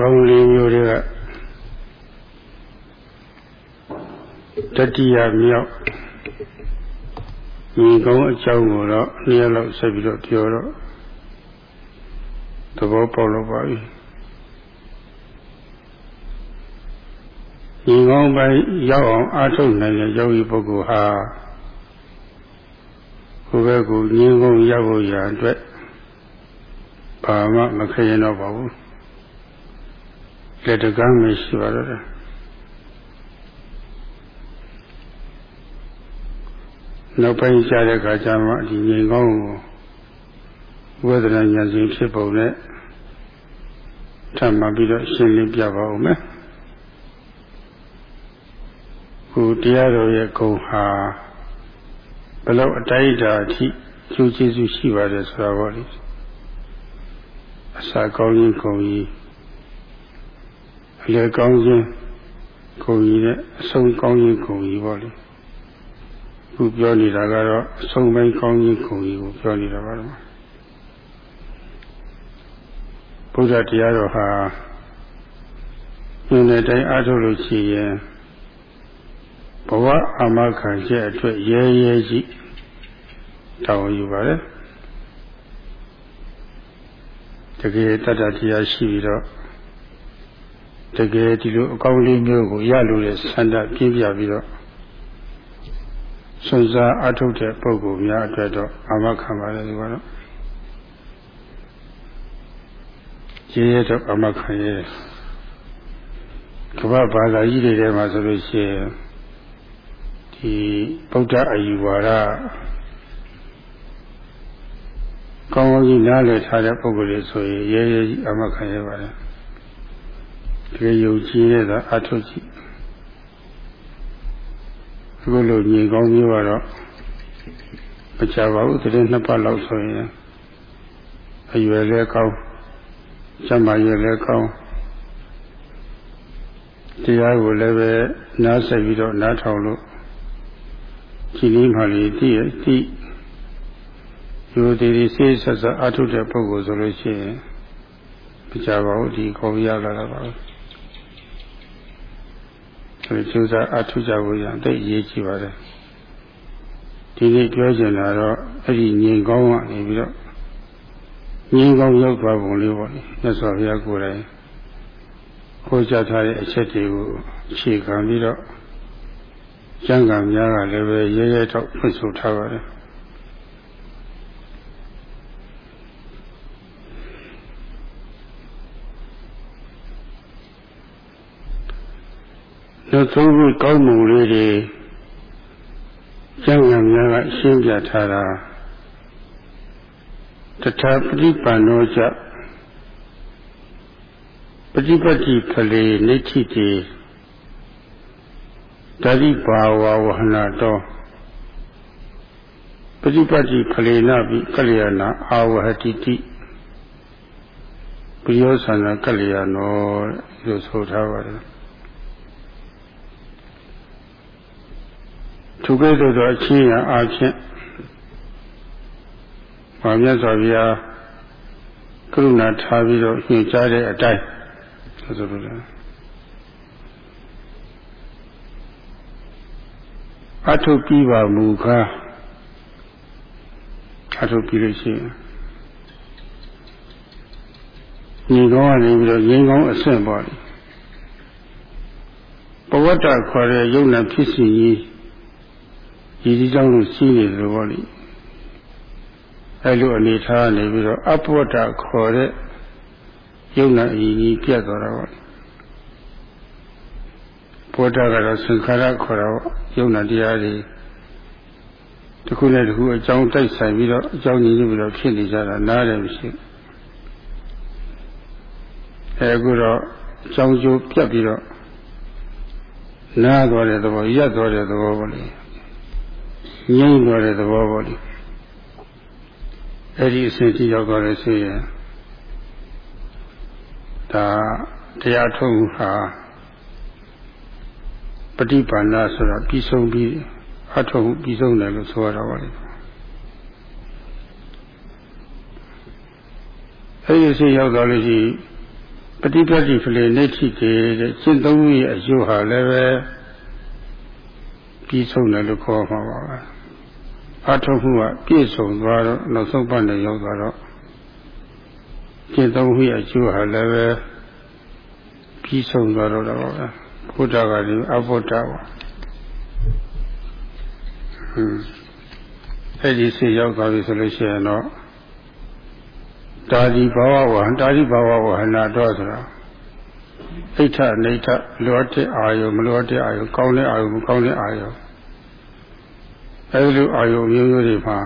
အကောင်းလေးမျိုးတွေကတတိယမြောက်ညီကောင်းအကြောင်းကိုတော့နှစ်ရက်လောက်ဆက်ပြီးတော့ပြောတော့သဘောပေါက်လို့ပါပြီညီကောင်းပိုင်းရောက်အောင်အားထုတ်နိုင်တဲ့ယောဂီပုဂ္ဂိုလ်ဟာကိုယ်ပဲကိုညီကောင်းရောက်ဖို့ရအတွက်ဘာမှမခရင်တော့ပါဘူး လက်တကမ်းမရှိပါတော့တယ်နောက်ပိုင်းကြားတဲ့အခါကျမှဒီငြိမ်ကောင်းကိုဝေဒနာဉာဏ်ရှင်ဖြစ်ပုံနဲ့ထပ်မှပြီးတော့ရှင်းလင်းပြပါဦးမယ်ခုတရားတော်ရဲ့ဂုဏ်ဟာဘယ်လောက်အတိုင်းအတာအထိကျိုးကျေးဇူးရှိပါတယ်ဆိုတာပေါ့လေအစာကောင်းခြင်းဂုဏ်ကြီးအ လယ်ကောင်းခြင်းဂုဏ်ကြီးနဲ့အဆုံးကောင်းခြင်းဂုဏ်ကြီးပေါ့လေခုပြောနေတာကတော့အဆုံးပိုင်းကောင်းခြင်းဂုဏ်ကြီးကိုပြောနေတာပါတော့ဘုရားတရားတော်ဟာဉာဏ်နဲ့တိုင်းအားထုတ်လို့ရှိရင်ဘဝအမခံချက်အတွက်ရဲရဲကြီးတောင်းယူပါတယ်တကယ်တတ္တတရားရှိပြီးတော့ တကယ်ဒီလိုအကောင်းလေးမျိုးကိုရလို့တဲ့ဆန္ဒပြင်းပြပြီးတော့စွန့်စားအထုတ်တဲ့ပုဂ္ဂိုလ်များအတွက်တော့အာမခံပါလေဒီကတော့ရေရတော့အာမခံရဲကမ္ဘာဘာသာကြီးတွေထဲမှာဆိုလို့ရှိရင်ဒီဗုဒ္ဓအယူဝါဒကောင်းကောင်းကြီးနားလည်ထားတဲ့ပုဂ္ဂိုလ်တွေဆိုရင်ရဲရဲကြီးအာမခံရပါတယ် ဒီယုံကြည်တဲ့သာအထုတ်ကြည့်အခုလိုညီကောင်းမျိုးကတော့မချပါဘူးတရင်နှစ်ပတ်လောက်ဆိုရင်အရွယ်လည်းကောင်းကျမ်းမာရွယ်လည်းကောင်းတရားကိုလည်းပဲနားဆက်ပြီးတော့နားထောင်လို့ကြည်လေးမှလေးတည်ရတည်ယူတည်ဒီစေးဆက်ဆက်အထုတဲ့ပုဂ္ဂိုလ်ဆိုလို့ရှိရင်မချပါဘူးဒီခေါ်ပြရလာတာပါ ဆိုကျိုးစားအထုကြဖို့ရတိတ်ရေးကြည့်ပါတယ်ဒီနေ့ပြောချင်တာတော့အဲ့ဒီငြိမ်ကောင်းကနေပြီးတော့ငြိမ်ကောင်းရောက်သွားပုံလေးပေါ့လေမြတ်စွာဘုရားကိုယ်တိုင်ခေါ်ကြထားတဲ့အချက်တွေကိုခြေခံပြီးတော့ကျမ်းဂန်များကလည်းပဲရဲရဲတော့ဖွင့်ဆိုထားပါတယ် နောက်ဆုံးခုကောင်းမှုလေးတွေကျမ်းဂန်များကရှင်းပြထားတာတထာပฏิပန်နောကြပฏิပတိဖလေနိဋ္ဌိတေတတိဘာဝဝဟနာတောပฏิပတိဖလေနပိကလျာဏအာဝဟတိတိပရိယောသနာကလျာဏောလို့ဆိုထားပါတယ် သူကဲ့သို့သောအချင်းရအားဖြင့်ဘာမြတ်စွာဘုရားကရုဏာထားပြီးတော့ညွှန်ကြားတဲ့အတိုင်းဆိုဆိုလို့အထုပ်ပြီးပါမူကားအထုပ်ပြီးလို့ရှိရင်ညီကောင်းကနေပြီးတော့ရင်းကောင်းအဆင့်ပေါ့လေပဝတ္တခေါ်တဲ့ယုံနာဖြစ်စီကြီး ရည်ကြီးကြောင်းလို့ရှိနေတယ်ပေါ့လေအဲလိုအနေထားနေပြီးတော့အပဝတ္တခေါ်တဲ့ယုံနာအည်ကြီးပြတ်သွားတာပေါ့ဘောဓကတော့သင်္ခါရခေါ်တာပေါ့ယုံနာတရားတွေတစ်ခုနဲ့တစ်ခုအကြောင်းတိုက်ဆိုင်ပြီးတော့အကြောင်းညီညွတ်ပြီးတော့ဖြစ်နေကြတာနားတယ်မရှိအဲအခုတော့အကြောင်းကျိုးပြတ်ပြီးတော့နားသွားတဲ့သဘောရပ်သွားတဲ့သဘောပေါ့လေ ငြိမ့်သွားတဲ့သဘောပေါ့လေအဲ့ဒီအစဉ်ကြီးရောက်သွားလို့ဆိုရင်ဒါတရားထုံးဟာပฏิပါဏဆိုတာပြီးဆုံးပြီးအထုံးပြီးဆုံးတယ်လို့ဆိုရတာပါလေအဲ့ဒီအစဉ်ရောက်သွားလို့ရှိပฏิပတ်တိဖလေနေတိတေတဲ့ရှင်းသုံးရဲ့အကျိုးဟာလည်းပဲ ပြီးဆုံးတယ်လို့ခေါ်မှာပါပဲအထုမှုကပြည့်စုံသွားတော့နောက်ဆုံးပတ်နဲ့ရောက်သွားတော့ရှင်းသုံးရဲ့အကျိုးဟာလည်းပဲပြီးဆုံးသွားတော့တော့ပါပဲဘုဒ္ဓကလည်းအဘုဒ္ဓပါဟွန်းအဲ့ဒီစိတ်ရောက်သွားပြီဆိုလို့ရှိရင်တော့တာဒီဘဝဝဟံတာဒီဘဝဝဟနာတော့ဆိုတာ အိဋ္ဌနေဋ္ဌလောတဲ့အာယုမလောတဲ့အာယုကောင်းတဲ့အာယုမကောင်းတဲ့အာယုအဲဒီလိုအာယုမျိုးမျိုးတွေမှာ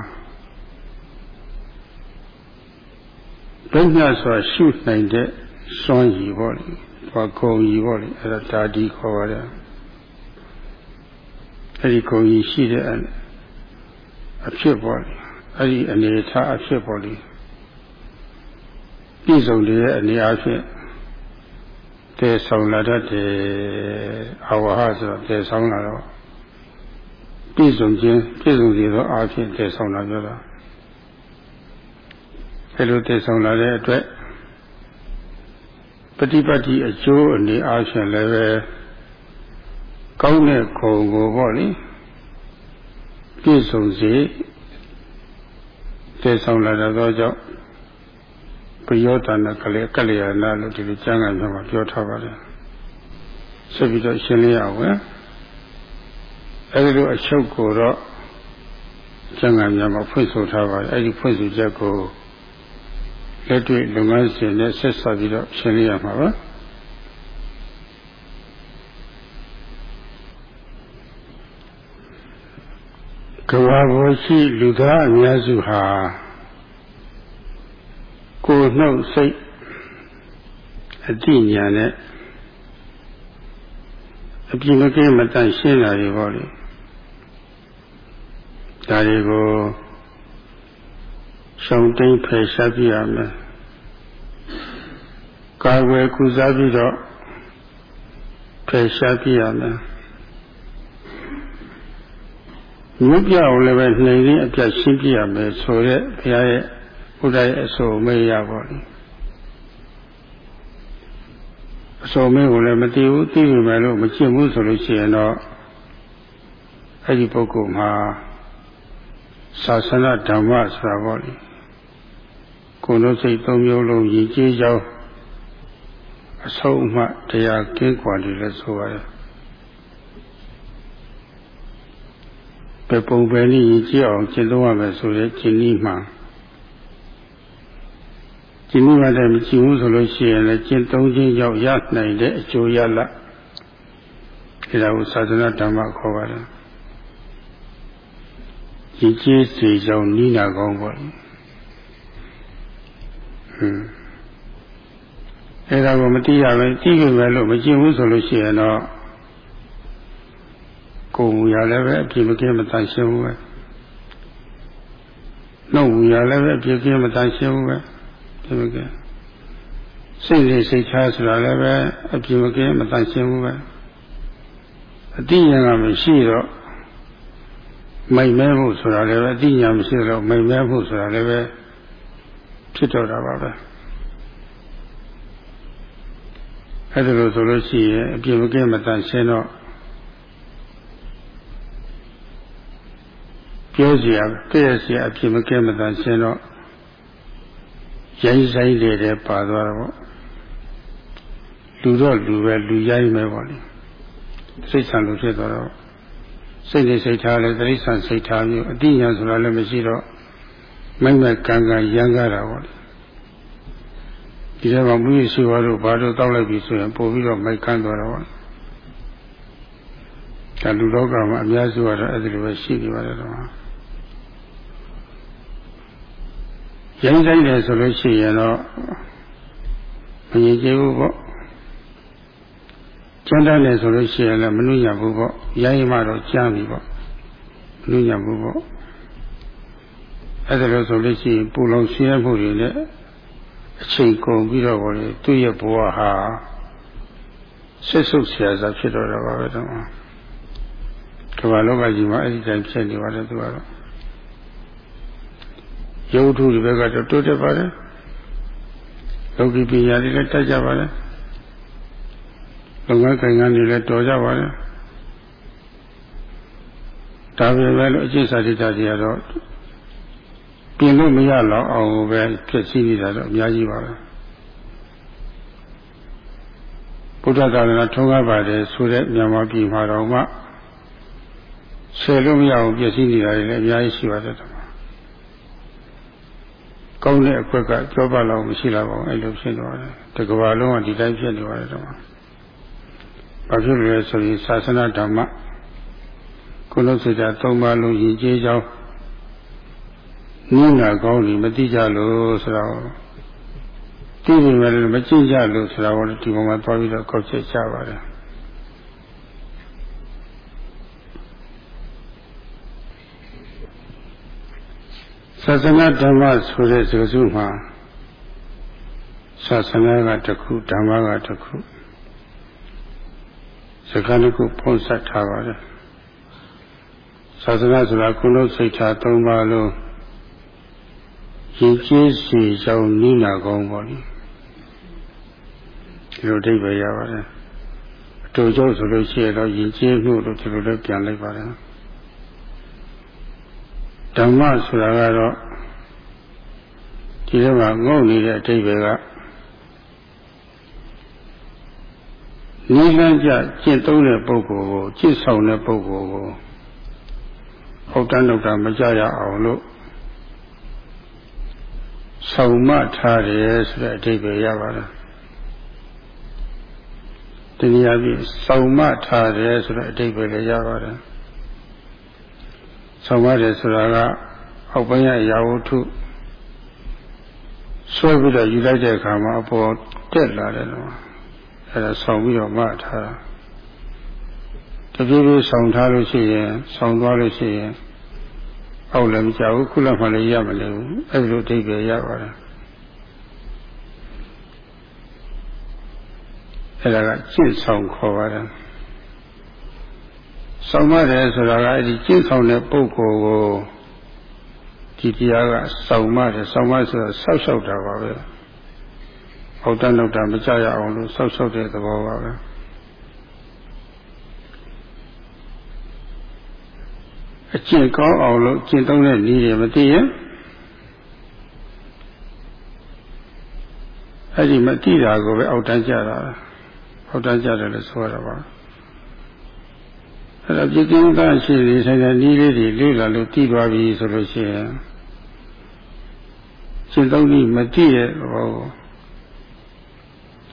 ဘယ်ညဆိုရှုနိုင်တဲ့စွမ်းရည်ပေါ့လေဘာကုံရည်ပေါ့လေအဲဒါတာဒီခေါ်ပါတယ်အဲဒီကုံရည်ရှိတဲ့အဖြစ်ပေါ့လေအဲဒီအနေထားအဖြစ်ပေါ့လေပြည့်စုံတဲ့အနေအချင်း တည်ဆောင်လာတတ်တယ်အဝဟဆိုတော့တည်ဆောင်လာတော့ပြည့်စုံခြင်းပြည့်စုံစေသောအားဖြင့်တည်ဆောင်လာကြတာအဲလိုတည်ဆောင်လာတဲ့အတွက်ပฏิပတ်တိအကျိုးအနေအားဖြင့်လည်းပဲကောင်းတဲ့ခုံကိုပေါ့လေပြည့်စုံစေတည်ဆောင်လာသောကြောင့်ပ ယောတနာကလေးကလျာဏလို့ဒီလိုကျမ်းဂန်မှာပြောထားပါတယ်ဆက်ပြီးတော့ရှင်းလင်းရအောင်အဲဒီလိုအချုပ်ကိုတော့ကျမ်းဂန်များမှာဖွင့်ဆိုထားပါတယ်အဲဒီဖွင့်ဆိုချက်ကိုလက်တွေ့လုပ်ငန်းစဉ်နဲ့ဆက်ဆက်ပြီးတော့ရှင်းလင်းရမှာပါကဘာဘောရှိလူသားအများစုဟာကိုယ် နှုတ်စိတ်အတိညာနဲ့အပြင်းမကင်းမတန့်ရှင်းတာတွေပေါ့လေဒါတွေကိုရှောင်တိန်ဖယ်ရှားပြရမယ်ကာဝယ်ကုစားပြီးတော့ဖယ်ရှားပြရမယ်မြုပ်ပြအောင်လည်းပဲနှိမ်ရင်းအပြတ်ရှင်းပြရမယ်ဆိုရက်ဘုရားရဲ့ု ရားရဲ့အဆိုမေးရပါလိမ့်အဆိုမေးကိုလည်းမသိဘူးသိပြီမယ်လို့မကျင့်ဘူးဆိုလို့ရှိရင်တော့အဲ့ဒီပုဂ္ဂိုလ်မှာသာသနာဓမ္မဆိုတာပေါ့လေကိုယ်တို့စိတ်သုံးမျိုးလုံးရည်ကြည်ကြောင်းအဆုံးအမတရားကင်းကွာတယ်လို့ဆိုရတယ်ပဲပုံပဲနည်းရည်ကြည်အောင်ကျင့်သုံးရမယ်ဆိုရင်ကျင့်နည်းမှန် ကျင့်မှုကတည်းကမကြည့်ဘူးဆိုလို့ရှိရင်လည်းကျင့်သုံးခြင်းရောက်ရနိုင်တဲ့အကျိုးရလဒ်ဒါကိုသာသနာဓမ္မခေါ်ပါတယ်ကြည်ကြည်စီကြောင့်နိနာကောင်းပေါ့ဟွန်းအဲဒါကိုမသိရပဲသိကြမယ်လို့မကျင့်ဘူးဆိုလို့ရှိရင်တော့ကိုယ်မူရလည်းပဲအပြစ်မကင်းမတန်ရှင်းဘူးပဲနှုတ်မူရလည်းပဲအပြစ်ကင်းမတန်ရှင်းဘူးပဲ ဒီမကစိတ်လေးစိတ်ချဆိုတာလည်းပဲအပြင်းမကင်းမတန်ရှင်းဘူးပဲအတိညာကမရှိတော့မိုက်မဲမှုဆိုတာလည်းပဲအတိညာမရှိတော့မိုက်မဲမှုဆိုတာလည်းပဲဖြစ်တော့တာပါပဲအဲ့ဒါလို့ဆိုလို့ရှိရင်အပြင်းမကင်းမတန်ရှင်းတော့ပြောစရာတည့်ရစရာအပြင်းမကင်းမတန်ရှင်းတော့ ရိုင်းဆိုင်တွေတဲ့ပါသွားတော့လူတော့လူပဲလူရိုင်းပဲပေါ့လေစိတ်ဆံလူဖြစ်သွားတော့စိတ်နဲ့စိတ်ထားလဲတိရစ္ဆာန်စိတ်ထားမျိုးအတိညာဆိုတာလည်းမရှိတော့မိုက်မဲ့ကံကံရမ်းကားတာပေါ့လေဒီထဲမှာမူရရှိပါလို့ဘာလို့တောက်လိုက်ပြီဆိုရင်ပို့ပြီးတော့မိုက်ခန်းသွားတော့ဒါလူလောကမှာအများစုကတော့အဲ့ဒီလိုပဲရှိနေပါတယ်တော့ ရိုင်းဆိုင်တယ်ဆိုလို့ရှိရင်တော့မရင်ကျေဘူးပေါ့ကျန်းတတ်တယ်ဆိုလို့ရှိရင်လည်းမနှုညဘူးပေါ့ရိုင်းမှတော့ကျမ်းပြီပေါ့မနှုညဘူးပေါ့အဲ့ဒါလို့ဆိုလို့ရှိရင်ပူလောင်ဆင်းရဲမှုတွေနဲ့အချိန်ကုန်ပြီးတော့ဘောလေသူ့ရဲ့ဘဝဟာဆွတ်ဆုပ်ဆရာစားဖြစ်တော့တာပါပဲတော့ကမ္ဘာလောကကြီးမှာအဲ့ဒီတိုင်းဖြစ်နေပါတယ်သူကတော့ ရုပ်ထုတွေဘက်ကတော့တိုးတက်ပါတယ်လောကီပညာတွေလည်းတက်ကြပါလေလုပ်ငန်းကိုင်ငန်းတွေလည်းတော်ကြပါလေဒါပေမဲ့လို့အကျင့်စာတိတ္တတွေကတော့ပြင်လို့မရတော့အောင်ပဲဖြစ်စီနေတာတော့အများကြီးပါပဲဘုရားသာသနာထုံးကားပါတယ်ဆိုတဲ့မြန်မာပြည်မှာတော့မှဆယ်လို့မရအောင်ပြည့်စည်နေတာတွေလည်းအများကြီးရှိပါတယ် ကောင်းတဲ့အခွက်ကကြောပါလောက်မရှိလာပါဘူးအဲ့လိုဖြစ်သွားတယ်တကဘာလုံးကဒီတိုင်းဖြစ်နေပါတယ်တော့ဘာဖြစ်လို့လဲဆိုရင်သာသနာဓမ္မကုလစေတာသုံးပါးလုံးရည်ကြည်ကြောင်းနင်းနာကောင်းပြီမသိကြလို့ဆိုတော့သိနေမယ်လို့မကြည့်ကြလို့ဆိုတော့ဒီပုံမှာသွားပြီးတော့ကောက်ချက်ချပါတယ် သာသနာဓမ္မဆိုတဲ့စကားစုမှာသာသနာကတစ်ခုဓမ္မကတစ်ခုစကားတစ်ခုပုံစပ်ထားပါတယ်သာသနာဆိုတာကုလို့စိတ်ထား၃ပါးလုံးရင်ကျေးစီကြောင့်နိနာကောင်းပါလိဒီလိုအဓိပ္ပာယ်ရပါတယ်အတူကျုပ်ဆိုလို့ရှိရတော့ရင်ကျေးမှုလို့ဒီလိုလည်းပြန်လိုက်ပါတယ် ဓမ္မဆိုတာကတော့ဒီထဲမှာငုံနေတဲ့အဓိပ္ပာယ်ကနိလန်းကြကျင့်သုံးတဲ့ပုဂ္ဂိုလ်ကိုကျင့်ဆောင်တဲ့ပုဂ္ဂိုလ်ကိုဟုတ်တန်းတော့တာမကြရအောင်လို့ဆောင်မထားတယ်ဆိုတဲ့အဓိပ္ပာယ်ရပါတယ်တနည်းအားဖြင့်ဆောင်မထားတယ်ဆိုတဲ့အဓိပ္ပာယ်လည်းရပါတယ် ဆောင်မတယ်ဆိုတာကအောက်ပိုင်းရရာဝတ္ထုဆွဲပြီးတော့ယူလိုက်တဲ့အခါမှာအပေါ်တက်လာတယ်လို့အဲဒါဆောင်ပြီးတော့မထားတပြေးပြေးဆောင်ထားလို့ရှိရင်ဆောင်သွားလို့ရှိရင်အောက်လည်းမကြဘူးခုလည်းမှလည်းရမလဲဘူးအဲဒီလိုအဓိပ္ပာယ်ရပါတယ်အဲဒါကကျင့်ဆောင်ခေါ်ပါတယ် ဆောင်ရတယ်ဆိုတာကအဲဒီကျင့်ဆောင်တဲ့ပုဂ္ဂိုလ်ကိုဒီတရားကဆောင်မတယ်ဆောင်မဆိုတာဆောက်ရှောက်တာပါပဲဟောက်တနောက်တာမကြရအောင်လို့ဆောက်ရှောက်တဲ့သဘောပါပဲအကျင့်ကောင်းအောင်လို့ကျင့်သုံးတဲ့နည်းတွေမသိရင်အဲ့ဒီမသိတာကိုပဲအောက်တန်းကြတာအောက်တန်းကြတယ်လို့ဆိုရတာပါ အဲ့တော့ပြည့်ကင်းသားရှိနေဆိုင်တဲ့နည်းလေးတွေလေ့လာလို့သိသွားပြီဆိုလို့ရှိရင်ရှင်းသုံးပြီးမသိရဲ့ဟော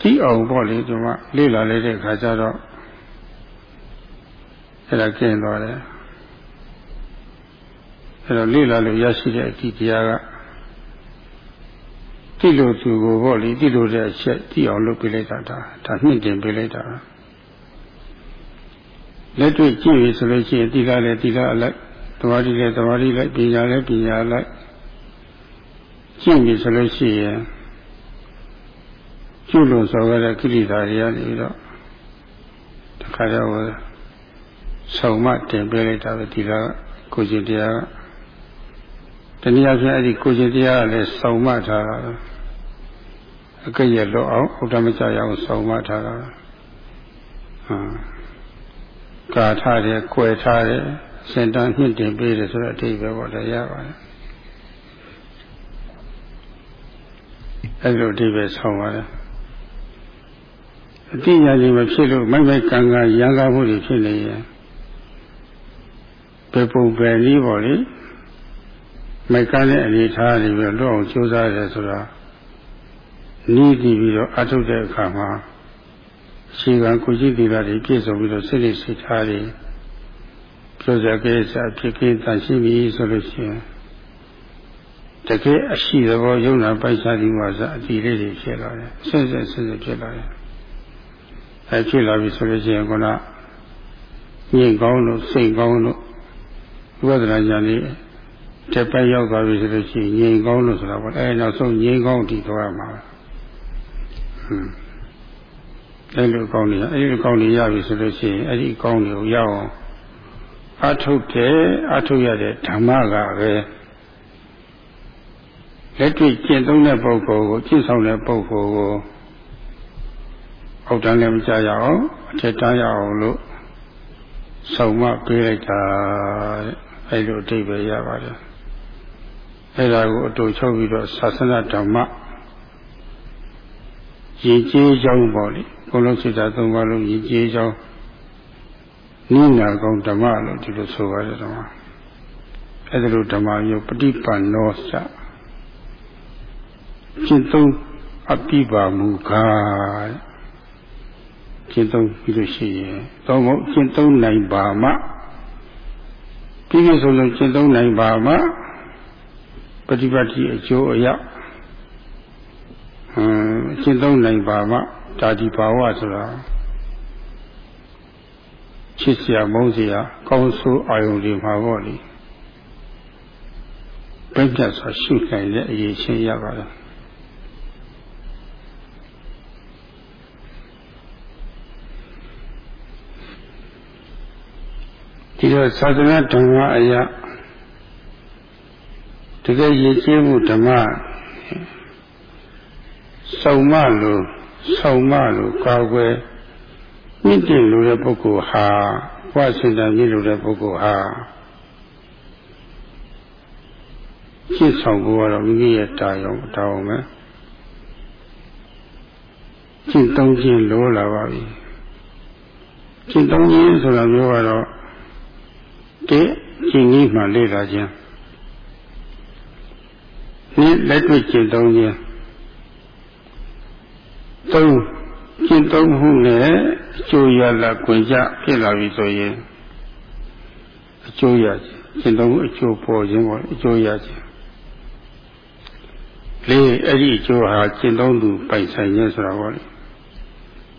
သိအောင်ပေါ့လေဒီမှာလေ့လာလိုက်တဲ့အခါကျတော့အဲ့ဒါကျင်းသွားတယ်အဲ့တော့လေ့လာလို့ရရှိတဲ့အတိတရားကတိလို့သူကိုပေါ့လေတိလို့တဲ့အချက်တိအောင်လုပ်ပြလိုက်တာဒါဒါနှင့်တင်ပြလိုက်တာ လက်တွေ့ကြည့်ရဆိုလို့ရှိရင်တိကလည်းတိကအလိုက်သမာဓိလည်းသမာဓိလိုက်ပညာလည်းပညာလိုက်ကျင့်ပြီဆိုလို့ရှိရင်ကျွလို့ဆိုရတဲ့ကိလေသာတွေကနေပြီးတော့တခါတော့ဆုံမတင်ပေးလိုက်တာပဲဒီကကိုကျင်တရားကတနည်းအားဖြင့်အဲ့ဒီကိုကျင်တရားကလည်းဆုံမထားတာအကဲ့ရလွတ်အောင်ဥဒ္ဓမကြရအောင်ဆုံမထားတာဟာ ကာထားတယ်၊ကွယ်ထားတယ်စင်တန်းနှင့်တင်ပေးတယ်ဆိုတဲ့အဓိပ္ပာယ်ပေါ်လည်းရပါတယ်အဲ့လိုအဓိပ္ပာယ်ဆောင်ပါတယ်အတိညာကြီးမဖြစ်လို့မိုက်မိုက်ကံကရံကားမှုတွေဖြစ်နေရင်ပေပုံပဲနည်းပေါ့လေမိုက်ကတဲ့အနေထားနေပြီးတော့လွတ်အောင်ကြိုးစားရတယ်ဆိုတာနီးတည်ပြီးတော့အထုတ်တဲ့အခါမှာ ရှိကံကိုကြည့်သီလတွေပြည့်စုံပြီးတော့စိတ်လေးစိတ်ထားတွေပြောစကားစားဖြစ်ဖြစ်တန်ရှိပြီဆိုလို့ရှိရင်တကယ်အရှိသဘောယုံနာပိုက်စားဒီမှာစအတီလေးတွေဖြစ်လာတယ်ဆက်ဆက်ဆက်ဆက်ဖြစ်လာတယ်အဲဖြစ်လာပြီဆိုလို့ရှိရင်ခုနညင်ကောင်းလို့စိတ်ကောင်းလို့ဝိပဿနာဉာဏ်လေးတက်ပတ်ရောက်သွားပြီဆိုလို့ရှိရင်ငြိမ်ကောင်းလို့ဆိုတာပေါ့အဲနောက်ဆုံးငြိမ်ကောင်းတည်သွားမှာဟွန်း အဲလိုကောင်းနေအဲဒီလိုကောင်းနေရပြီဆိုလို့ရှိရင်အဲ့ဒီကောင်းတွေကိုရအောင်အထုတ်တယ်အထုတ်ရတဲ့ဓမ္မကပဲလက်တွေ့ကျင့်သုံးတဲ့ပုဂ္ဂိုလ်ကိုကျင့်ဆောင်တဲ့ပုဂ္ဂိုလ်ကိုအောက်တန်းလည်းမကြရအောင်အထက်တန်းရအောင်လို့ဆောင်မပေးလိုက်တာအဲ့လိုအဓိပ္ပာယ်ရပါတယ်အဲ့ဒါကိုအတူချုပ်ပြီးတော့သာသနာဓမ္မ ရည်ကြီးကြောင်းပေါ့လေဘုလုံးစိတ်ဓာတ်သုံးပါးလုံးရည်ကြီးကြောင်းနိနာကောင်ဓမ္မလို့ဒီလိုဆိုပါတယ်ဓမ္မအဲ့ဒါလိုဓမ္မမျိုးပฏิပန်နောစကျင့်သုံးအပိပါမူကားကျင့်သုံးပြီးလို့ရှိရင်တော့မဟုတ်ကျင့်သုံးနိုင်ပါမှပြီးပြီဆိုလို့ကျင့်သုံးနိုင်ပါမှပฏิပတ်တိအကျိုးအရောက်အင်းကျင့်သုံးနိုင်ပါမှဒါဒီဘာဝဆိုတာချစ်စရာမုန်းစရာကောင်းဆိုးအာယုန်တွေမှာပေါ့လေပြည့်ပြတ်စွာရှုနိုင်တဲ့အရေးချင်းရပါတယ်ဒီတော့သာသနာဓမ္မအရာတကယ်ရည်ကြီးမှုဓမ္မ စုံမလို့စုံမလို့ကာကွယ်မြင့်တင်လို့တဲ့ပုဂ္ဂိုလ်ဟာဘဝစင်တန်မြင့်လို့တဲ့ပုဂ္ဂိုလ်ဟာရှင်းဆောင်ဖို့ကတော့မိမိရဲ့တာယောတာအောင်ပဲရှင်းသုံးခြင်းလိုလာပါပြီရှင်းသုံးခြင်းဆိုတာမျိုးကတော့တဲ့ရှင်းကြီးမှလေ့လာခြင်းဒီလက်တွေ့ရှင်းသုံးခြင်း သုံးရှင်းသုံးမှုနဲ့အကျိုးရလာခွင့်ကြဖြစ်လာပြီဆိုရင်အကျိုးရရှင်းသုံးမှုအကျိုးပေါ်ခြင်းပေါ့အကျိုးရခြင်းလေးအဲ့ဒီအကျိုးဟာရှင်းသုံးသူပိုင်ဆိုင်ခြင်းဆိုတာပေါ့လေ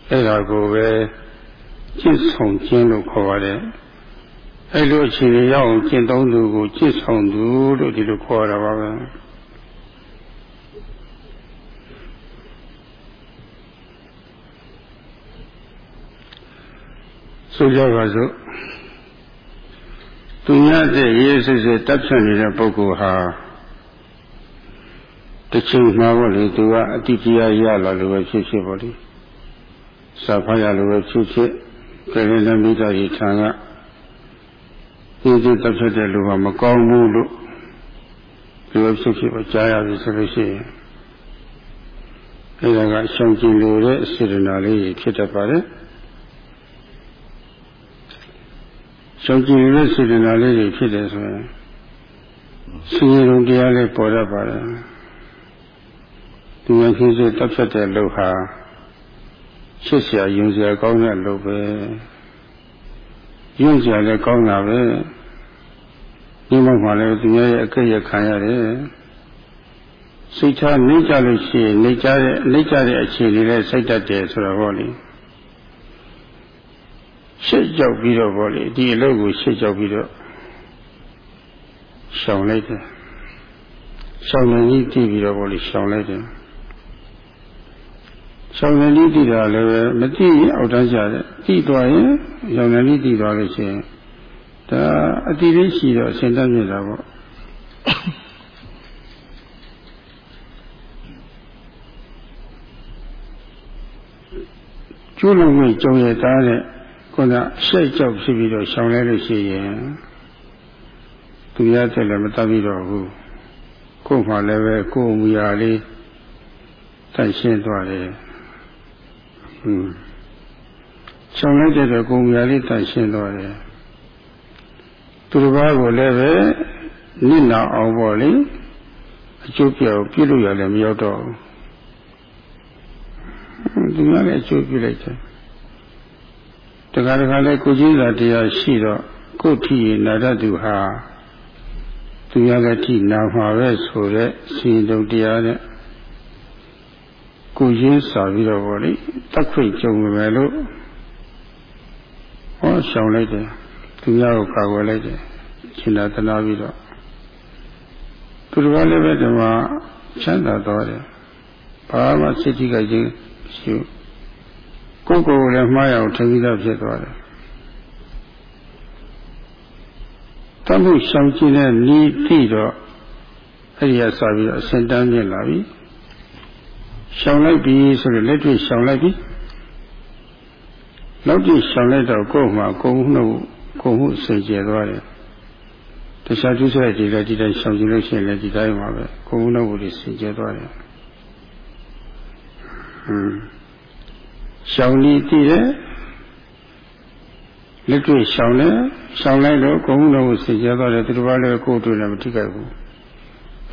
အဲ့ဒါကိုပဲကျင့်ဆောင်ခြင်းလို့ခေါ်ပါတယ်အဲ့လိုအခြေအနေရောက်အောင်ကျင့်သုံးသူကိုကျင့်ဆောင်သူလို့ဒီလိုခေါ်ရတာပါပဲ ဆိုကြပါစို့သူများတဲ့ရေးစစ်စစ်တပ်ဖြတ်နေတဲ့ပုဂ္ဂိုလ်ဟာတချိန်မှာပေါ့လေသူကအတိတရားရလာလို့ပဲဖြစ်ဖြစ်ပေါ့လေစာဖတ်ရလို့ပဲဖြစ်ဖြစ်ကလေးလည်းမိသားစုထံကဒီဒီတပ်ဖြတ်တဲ့လူကမကောင်းဘူးလို့ဒီလိုဖြစ်ဖြစ်ပေါ့ကြားရပြီဆိုလို့ရှိရင်အဲဒါကရှောင်ကျင်လို့တဲ့စေတနာလေးဖြစ်တတ်ပါတယ် ရှောင်ကျင်တဲ့စေတနာလေးတွေဖြစ်တယ်ဆိုရင်ဆင်းရဲလုံးတရားလေးပေါ်တတ်ပါတယ်သူရင်ဖြစ်စေတပ်ဖြတ်တဲ့လူဟာရှစ်ဆရာယုံစရာကောင်းတဲ့လူပဲယုံစရာလည်းကောင်းတာပဲဒီမှာမှလည်းသူရဲ့အကဲ့ရခံရတယ်စိတ်ထားနှိမ့်ကြလို့ရှိရင်နှိမ့်ကြတဲ့နှိမ့်ကြတဲ့အခြေအနေနဲ့စိတ်တတ်တယ်ဆိုတော့ဟောလေ ရှစ်ကြောက်ပြီးတော့ဗောလေဒီအလုပ်ကိုရှစ်ကြောက်ပြီးတော့ရှောင်လိုက်တယ်ရှောင်နေကြီးတည်ပြီးတော့ဗောလေရှောင်လိုက်တယ်ရှောင်နေကြီးတည်တာလည်းပဲမတည်ရင်အောက်တန်းကြတယ်တည်သွားရင်ရှောင်နေကြီးတည်သွားလို့ရှိရင်ဒါအတိလေးရှိတော့အစဉ်တတ်မြင်တာဗောကျိုးလုံးကြီးကြုံရတာတဲ့ ခုနရှက်ကြောက်ဖြစ်ပြီးတော့ရှောင်လဲလို့ရှိရင်သူရတဲ့လည်းမတတ်ပြီးတော့ဘူးကိုယ်မှလည်းပဲကိုယ်မူရာလေးတန့်ရှင်းသွားတယ်ဟွန်းရှောင်လိုက်တဲ့ကိုယ်မူရာလေးတန့်ရှင်းသွားတယ်သူတစ်ပါးကိုလည်းပဲနိနာအောင်ပေါ့လေအကျိုးပြောပြလို့ရလည်းမရောက်တော့ဘူးသူကလည်းအကျိုးပြလိုက်တယ် တခါတခါလဲကိုကြီးစာတရားရှိတော့ကိုထီနာတတ်သူဟာသူရလည်းထိနာမှာပဲဆိုတဲ့ရှင်တုံတရားနဲ့ကိုရင်းစာပြီးတော့ဗောလေတက်ခွင့်ကြုံမယ်လို့ဟောရှောင်လိုက်တယ်သူများကိုကာကွယ်လိုက်တယ်ရှင်သာသနာပြီးတော့သူတို့ကလည်းပဲဒီမှာချမ်းသာတော်တယ်ဘာမှစိတ်ကြီးကြခြင်းရှိ ကိုယ်ကိုယ်လည်းမှားရအောင်ထင်ပြီးတော့ဖြစ်သွားတယ်တမှုရှောင်ကျင်တဲ့ဤတိတော့အဲ့ဒီကစပြီးတော့အစင်တန်းမြင်လာပြီရှောင်လိုက်ပြီဆိုတော့လက်တွေ့ရှောင်လိုက်ပြီနောက်တိရှောင်လိုက်တော့ကိုယ်မှာကိုယ်မှုနှုတ်ကိုယ်မှုစိတ်ကျသွားတယ်တခြားသူဆိုတဲ့ဒီလည်းဒီတိုင်းရှောင်ကြည့်လို့ရှိရင်လည်းဒီတိုင်းပါပဲကိုယ်မှုနှုတ်ကိုစိတ်ကျသွားတယ်ဟွန်း ရှောင်နေတည်တယ်လက်တွေ့ရှောင်တယ်ရှောင်လိုက်တော့ကိုယ်မှုနှုတ်ကိုစိတ်ကျသွားတယ်သူတို့ဘာလဲကိုယ်တွေ့လည်းမထိခိုက်ဘူး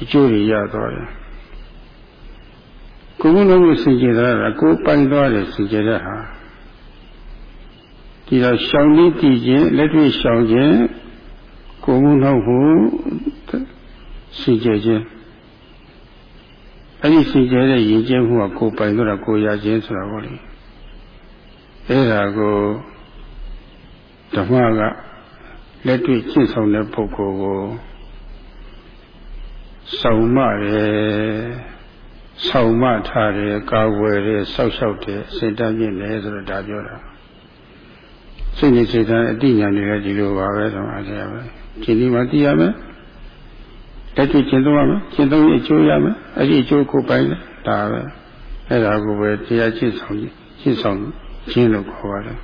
အကျိုးတွေရသွားတယ်ကိုယ်မှုနှုတ်ကိုစိတ်ကျသွားတာကိုယ်ပိုင်သွားတယ်စိတ်ကျတဲ့ဟာဒီတော့ရှောင်ပြီးတည်ခြင်းလက်တွေ့ရှောင်ခြင်းကိုယ်မှုနှောက်ဖို့စီကြခြင်းအဲ့ဒီစီကြတဲ့ရည်ကျင်းမှုကကိုယ်ပိုင်တော့ကိုယ်ရခြင်းဆိုတာပေါ့လေ အဲ့ဒါကိုဓမ္မကလက်တွေ့ကျင့်ဆောင်တဲ့ပုဂ္ဂိုလ်ကိုဆောင်မတယ်ဆောင်မထားတယ်ကာဝယ်တယ်စောက်ရှောက်တယ်စေတတ်မြင့်တယ်ဆိုတော့ဒါပြောတာစိတ်နဲ့စိတ်ဓာတ်အတိညာတွေလည်းဒီလိုပါပဲဆိုအားရပဲဒီဒီမှာသိရမယ်တက်ကြည့်ကျင့်သုံးရမယ်ကျင့်သုံးရင်အကျိုးရမယ်အဲ့ဒီအကျိုးကိုပိုင်တယ်ဒါပဲအဲ့ဒါကိုပဲတရားကျင့်ဆောင်ကျင့်ဆောင် ခြင်းလို့ခေါ်ပါတယ်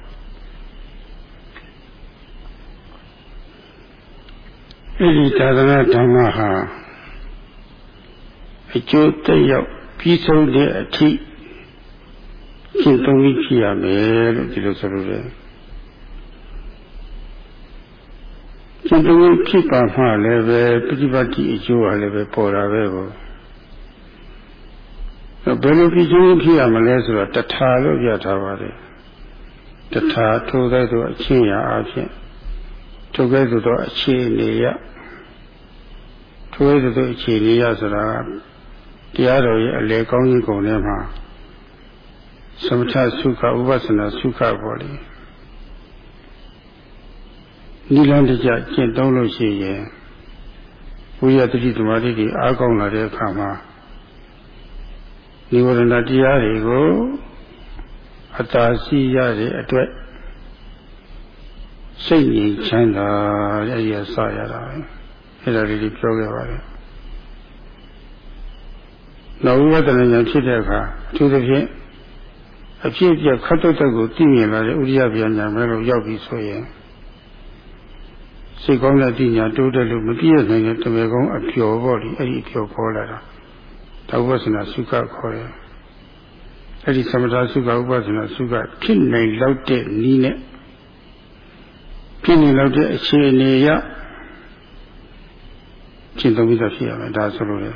အဲ့ဒီသာသနာဓမ္မဟာအကျိုးတက်ရောက်ပြီးဆုံးတဲ့အထိကျင့်သုံးပြီးဖြစ်ရမယ်လို့ဒီလိုဆိုလိုတယ်ကျင့်သုံးဖြစ်ပါမှလည်းပဲပฏิပတ်တိအကျိုးဟာလည်းပဲပေါ်တာပဲကိုဘယ်လိုဖြစ်ချင်းဖြစ်ရမလဲဆိုတော့တထာလို့ပြထားပါတယ် တထာထိုးတဲ့ဆိုအချင်းရာအဖြစ်ထိုးတဲ့ဆိုတော့အခြေအနေရထိုးတဲ့ဆိုအခြေအနေရဆိုတာတရားတော်ရဲ့အလေကောင်းကြီးကုန်ထဲမှာသမထသုခဥပသနာသုခပေါ်လေနိလန်းတကြကျင့်သုံးလို့ရှိရင်ဝိရတတိသမာဓိတွေအားကောင်းလာတဲ့အခါမှာဒီဝရဏတရားတွေကို အတားစီရတဲ့အတွက်စိတ်ငြိမ်ချမ်းသာတဲ့ရစရတာပဲအဲ့ဒါလေးပြောခဲ့ပါတယ်နောက်ဝိပဿနာဉာဏ်ဖြစ်တဲ့အခါအထူးသဖြင့်အဖြစ်အပျက်ခတ်တုတ်တုတ်ကိုသိမြင်လာတဲ့ဥရိယဗျာညာမဲလို့ရောက်ပြီဆိုရင်စိတ်ကောင်းတဲ့တိညာတိုးတက်လို့မပြည့်နိုင်တဲ့တမေကောင်းအပျော်ပေါ့လေအဲ့ဒီအပျော်ခေါ်လာတာတောဝဆနာစုခခေါ်တယ် အဲ့ဒီသမထစုခဥပဒနာစုခဖြစ်နိုင်လောက်တဲ့နီးနဲ့ဖြစ်နေလောက်တဲ့အခြေအနေရရှင်းသုံးပြီးသားဖြစ်ရမယ်ဒါဆိုလို့လေ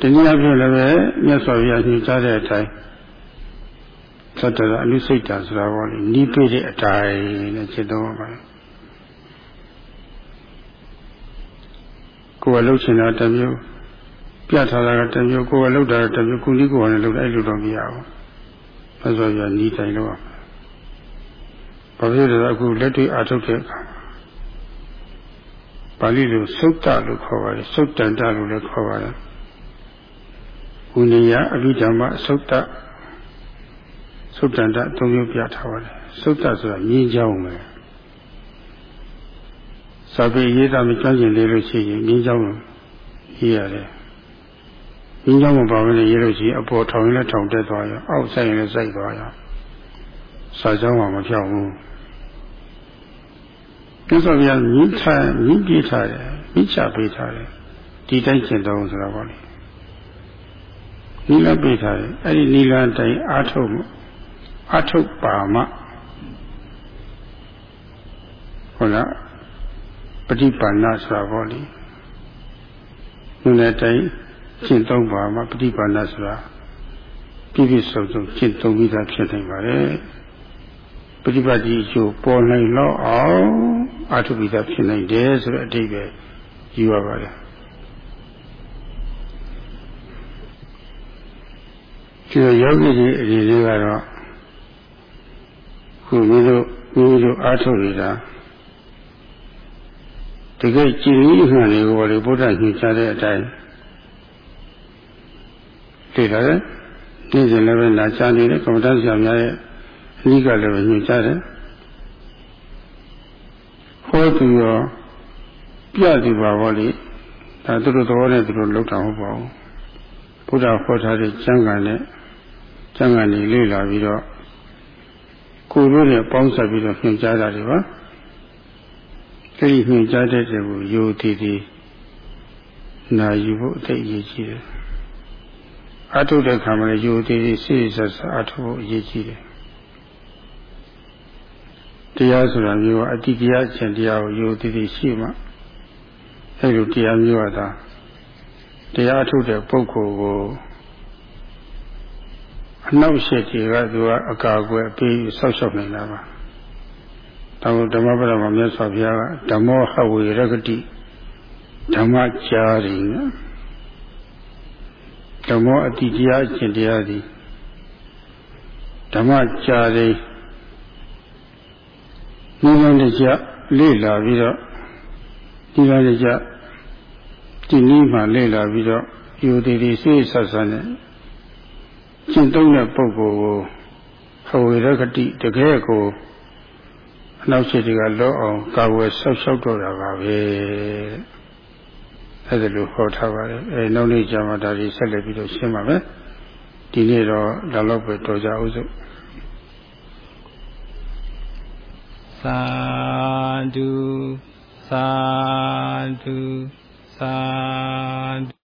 တနည်းအားဖြင့်လည်းပဲမြတ်စွာဘုရားညွှန်ကြားတဲ့အတိုင်းသတ္တရအနုစိတ်တာဆိုတာပေါ့လေနီးပြည့်တဲ့အတိုင်းနဲ့ရှင်းသုံးပါမယ်ကိုယ်ကလှုပ်ချင်တာတမျိုး ပြထားတာကတမျိုးကိုယ်ကလှုပ်တာတမျိုးကုလီကိုယ်ကလည်းလှုပ်အဲ့လိုတော့မရဘူး။အဲဆိုရနီးတိုင်လို့ရမယ်။ဘာဖြစ်လို့လဲအခုလက်တွေ့အာထုတ်တဲ့အခါပါဠိလိုသုတ်တလို့ခေါ်ပါတယ်သုတ်တန်တလို့လည်းခေါ်ပါတယ်။ကုဏီယအဘိဓမ္မသုတ်တသုတ်တန်တသုံးမျိုးပြထားပါတယ်။သုတ်တဆိုတာမြင်းကြောင်းပဲ။စာပေရေးတာမကျွမ်းကျင်သေးလို့ရှိရင်မြင်းကြောင်းရေးရတယ် မြင်းကြောင်းမပါဘဲနဲ့ရေးလို့ရှိရင်အပေါ်ထောင်ရင်လည်းထောင်တက်သွားရအောက်ဆိုင်ရင်လည်းစိုက်သွားရစာကြောင်းမှမဖြောက်ဘူးမြတ်စွာဘုရားမြင်းထားမြင်းပြေးထားတယ်မြင်းချပေးထားတယ်ဒီတိုင်းကျင့်တော်ဆိုတာပေါ့လေနီလာပေးထားတယ်အဲ့ဒီနီလာတိုင်းအာထုတ်မှုအာထုတ်ပါမှဟုတ်လားပฏิပါဏဆိုတာပေါ့လေနုနဲ့တိုင်း ရှင်းသုံးပါမှာပฏิပါဏဆိုတာပြည့်ပြည့်စုံစုံရှင်းသုံးပြီးသားဖြစ်နိုင်ပါတယ်ပฏิပတ်ကြီးအကျိုးပေါ်နိုင်တော့အောင်အာထုပိသားဖြစ်နိုင်တယ်ဆိုတဲ့အတိတ်ပဲယူရပါတယ်ဒီယောဂီတွေအရေးလေးကတော့ခုမျိုးတို့မျိုးတို့အာထုနေတာတကယ်ကြည်ရင်းမှန်တွေကိုလေဘုရားညွှန်ကြားတဲ့အတိုင်း သိတယ်နေ့စဉ်လည်းပဲလာချနေတဲ့ကမ္မဋ္ဌာန်းဆရာများရဲ့အနိကလည်းပဲညွှန်ကြားတယ်ဟောသူရောပြသူပါဘောလေဒါသူတို့သဘောနဲ့သူတို့လောက်တာမဟုတ်ပါဘူးဘုရားဟောထားတဲ့ကျမ်းဂန်နဲ့ကျမ်းဂန်ကြီးလေ့လာပြီးတော့ကိုယ်တို့နဲ့ပေါင်းစပ်ပြီးတော့ညွှန်ကြားတာတွေပါအဲဒီညွှန်ကြားတဲ့တဲ့ကိုယူတည်တည်နာယူဖို့အသိအရေးကြီးတယ် အထုတဲ့ခါမှာလည်းယူတည်တည်စိတ်ဆက်ဆက်အထုဖို့အရေးကြီးတယ်တရားဆိုတာမျိုးအတ္တိတရားခြင်းတရားကိုယူတည်တည်ရှိမှအဲလိုတရားမျိုးကသာတရားထုတ်တဲ့ပုဂ္ဂိုလ်ကိုအနောက်ရှိတွေကသူကအကာအကွယ်ပေးဆောက်ရှောက်နေတာပါ။တောဓမ္မပဒမှာမြတ်စွာဘုရားကဓမ္မောဟဝေရဂတိဓမ္မကြာရီနော် ဓမ္မောအတ္တိတရားအရှင်တရားသည်ဓမ္မကြာရီနိဗ္ဗာန်တရားလေ့လာပြီးတော့နိဗ္ဗာန်တရားဒီနည်းမှလေ့လာပြီးတော့ယူတည်တည်စိတ်ဆက်ဆက်နဲ့ကျင့်သုံးတဲ့ပုဂ္ဂိုလ်ကိုဟဝေရကတိတကယ်ကိုအနောက်ရှိတွေကလောအောင်ကာဝယ်ဆောက်ရှောက်တော့တာပါပဲ အဲ့ဒါလိုဟောထားပါတယ်အဲနောက်နေ့ကျမှဒါကြီးဆက်လက်ပြီးတော့ရှင်းပါမယ်ဒီနေ့တော့ဒါတော့ပဲတော်ကြအောင်စို့သာဓုသာဓုသာ